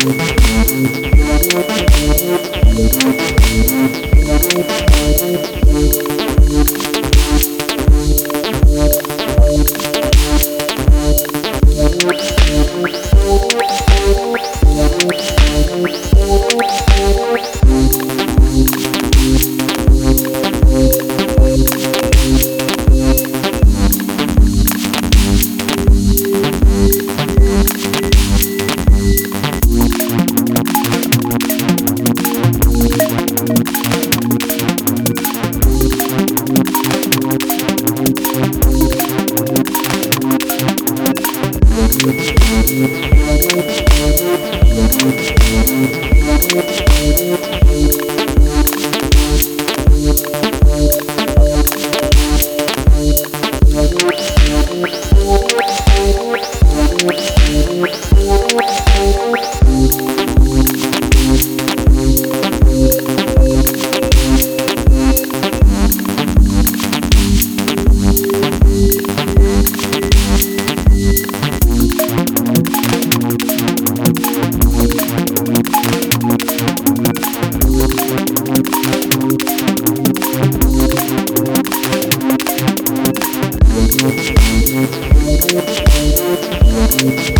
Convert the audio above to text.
Thank Thank you. Oops.